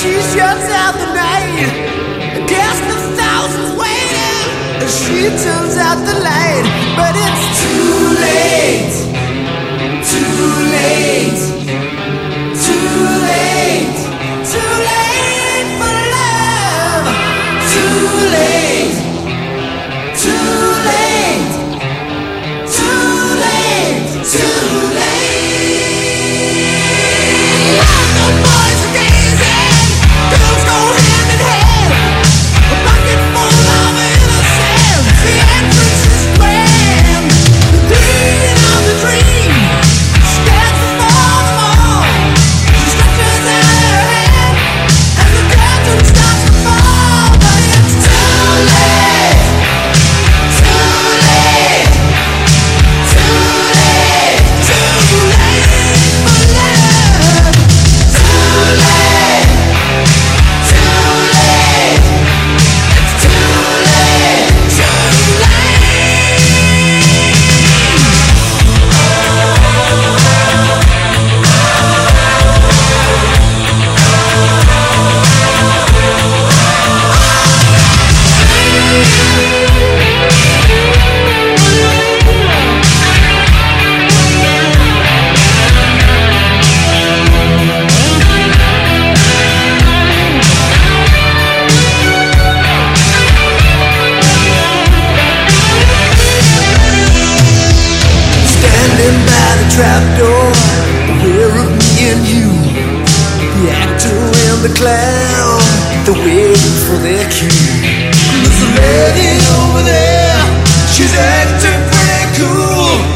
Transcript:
she shuts out the night. Against the thousands waiting. She turns out the light But it's too late. clown They're waiting for their cue. There's a lady over there. She's acting pretty cool.